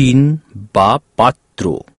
Tin বা পাত্র।